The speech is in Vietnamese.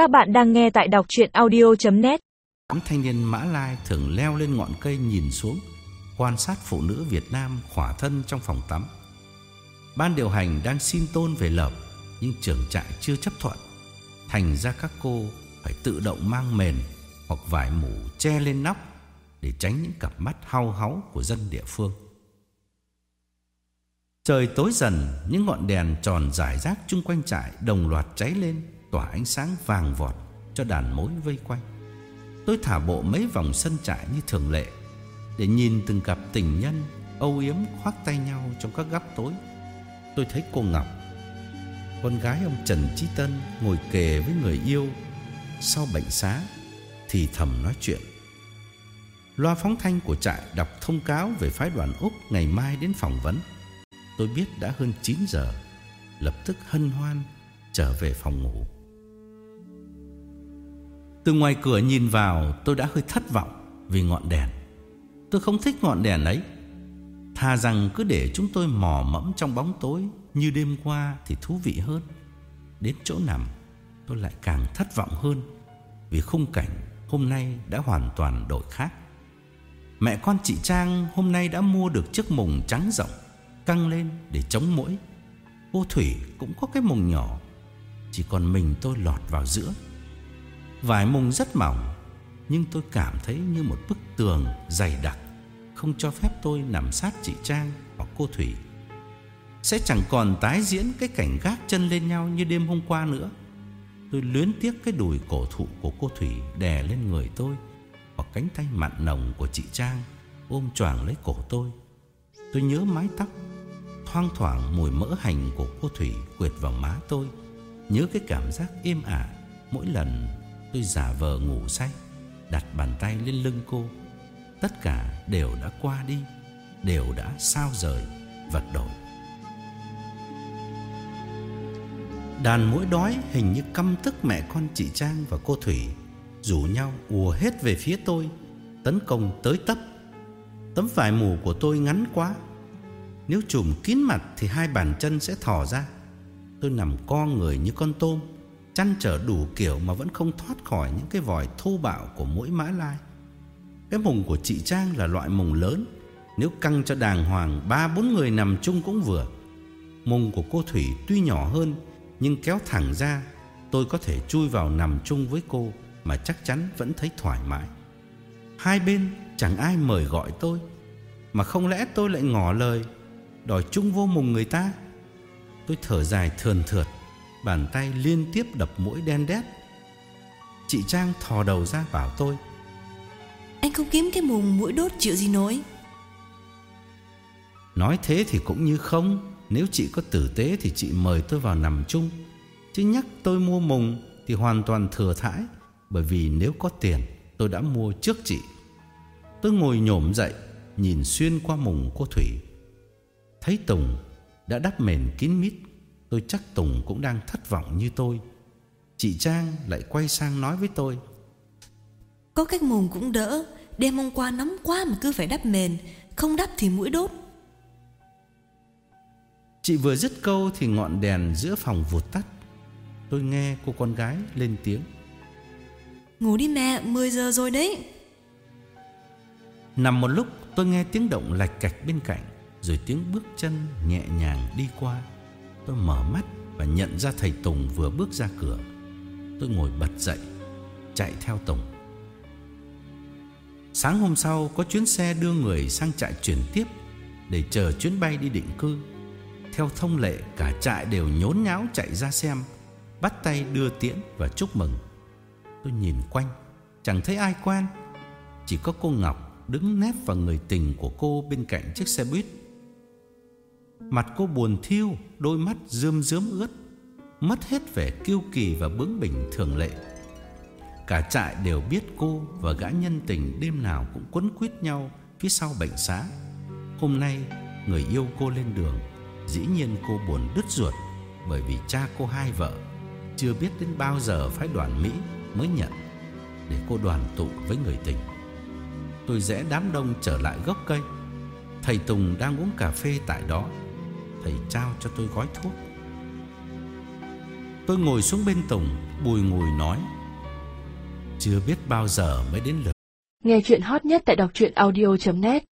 Các bạn đang nghe tại đọc chuyện audio.net Đám thanh niên Mã Lai thường leo lên ngọn cây nhìn xuống, quan sát phụ nữ Việt Nam khỏa thân trong phòng tắm. Ban điều hành đang xin tôn về lợp, nhưng trưởng trại chưa chấp thuận. Thành ra các cô phải tự động mang mền hoặc vải mũ che lên nóc để tránh những cặp mắt hao háu của dân địa phương. Trời tối dần, những ngọn đèn tròn rải rác chung quanh trại đồng loạt cháy lên, tỏa ánh sáng vàng vọt cho đàn mối vây quanh. Tôi thả bộ mấy vòng sân trại như thường lệ để nhìn từng cặp tình nhân âu yếm khoác tay nhau trong các góc tối. Tôi thấy cô Ngọc, con gái ông Trần Chí Tân ngồi kề với người yêu sau bệnh xá thì thầm nói chuyện. Loa phóng thanh của trại đọc thông cáo về phái đoàn Úc ngày mai đến phỏng vấn. Tôi biết đã hơn 9 giờ, lập tức hân hoan trở về phòng ngủ. Từ ngoài cửa nhìn vào, tôi đã hơi thất vọng vì ngọn đèn. Tôi không thích ngọn đèn ấy. Thà rằng cứ để chúng tôi mò mẫm trong bóng tối như đêm qua thì thú vị hơn. Đến chỗ nằm, tôi lại càng thất vọng hơn vì khung cảnh hôm nay đã hoàn toàn đổi khác. Mẹ con chị Trang hôm nay đã mua được chiếc mùng trắng rộng căng lên để chống mũi. Cô Thủy cũng có cái mùng nhỏ, chỉ còn mình tôi lọt vào giữa. Vải mùng rất mỏng, nhưng tôi cảm thấy như một bức tường dày đặc, không cho phép tôi nằm sát chị Trang hoặc cô Thủy. Sẽ chẳng còn tái diễn cái cảnh gác chân lên nhau như đêm hôm qua nữa. Tôi luyến tiếc cái đùi cổ thụ của cô Thủy đè lên người tôi hoặc cánh tay mặn nồng của chị Trang ôm choàng lấy cổ tôi. Tôi nhớ mái tóc Thoang thoảng mùi mỡ hành của cô Thủy quệt vào má tôi Nhớ cái cảm giác êm ả Mỗi lần tôi giả vờ ngủ say, Đặt bàn tay lên lưng cô. Tất cả đều đã qua đi, Đều đã sao rời, Vật đổi. Đàn mũi đói hình như căm tức mẹ con chị Trang và cô Thủy, Rủ nhau ùa hết về phía tôi, Tấn công tới tấp. Tấm vải mù của tôi ngắn quá. Nếu trùm kín mặt thì hai bàn chân sẽ thò ra. Tôi nằm co người như con tôm. Chăn trở đủ kiểu mà vẫn không thoát khỏi những cái vòi thô bạo của mỗi mã lai. Cái mùng của chị Trang là loại mùng lớn. Nếu căng cho đàng hoàng, ba, bốn người nằm chung cũng vừa. Mùng của cô Thủy tuy nhỏ hơn, Nhưng kéo thẳng ra, Tôi có thể chui vào nằm chung với cô Mà chắc chắn vẫn thấy thoải mái. Hai bên chẳng ai mời gọi tôi, Mà không lẽ tôi lại ngỏ lời, Đòi chung vô mùng người ta? Tôi thở dài thườn thượt. Bàn tay liên tiếp đập mũi đen đét. Chị Trang thò đầu ra bảo tôi Anh không kiếm cái mùng mũi đốt chịu gì nổi. Nói thế thì cũng như không Nếu chị có tử tế thì chị mời tôi vào nằm chung. Chứ nhắc tôi mua mùng Thì hoàn toàn thừa thãi Bởi vì nếu có tiền Tôi đã mua trước chị. Tôi ngồi nhổm dậy Nhìn xuyên qua mùng cô Thủy. Thấy Tùng đã đắp mền kín mít Tôi chắc Tùng cũng đang thất vọng như tôi. Chị Trang lại quay sang nói với tôi. Có cái mùng cũng đỡ Đêm hôm qua nóng quá mà cứ phải đắp mền Không đắp thì mũi đốt. Chị vừa dứt câu thì ngọn đèn giữa phòng vụt tắt. Tôi nghe cô con gái lên tiếng. Ngủ đi mẹ 10 giờ rồi đấy. Nằm một lúc tôi nghe tiếng động lạch cạch bên cạnh Rồi tiếng bước chân nhẹ nhàng đi qua Tôi mở mắt và nhận ra thầy Tùng vừa bước ra cửa. Tôi ngồi bật dậy, Chạy theo Tùng. Sáng hôm sau, có chuyến xe đưa người sang trại chuyển tiếp Để chờ chuyến bay đi định cư. Theo thông lệ, cả trại đều nhốn nháo chạy ra xem, Bắt tay đưa tiễn và chúc mừng. Tôi nhìn quanh, Chẳng thấy ai quen Chỉ có cô Ngọc đứng nép vào người tình của cô bên cạnh chiếc xe buýt. Mặt cô buồn thiêu Đôi mắt rơm rớm ướt Mất hết vẻ kiêu kỳ và bướng bỉnh thường lệ Cả trại đều biết cô và gã nhân tình đêm nào cũng quấn quýt nhau phía sau bệnh xá. Hôm nay người yêu cô lên đường, dĩ nhiên cô buồn đứt ruột bởi vì cha cô hai vợ chưa biết đến bao giờ phái đoàn Mỹ mới nhận để cô đoàn tụ với người tình. Tôi rẽ đám đông trở lại gốc cây. Thầy Tùng đang uống cà phê tại đó. Thầy trao cho tôi gói thuốc. Tôi ngồi xuống bên Tùng Bùi ngồi nói, Chưa biết bao giờ mới đến lượt Nghe chuyện hot nhất tại đọc truyện audio.net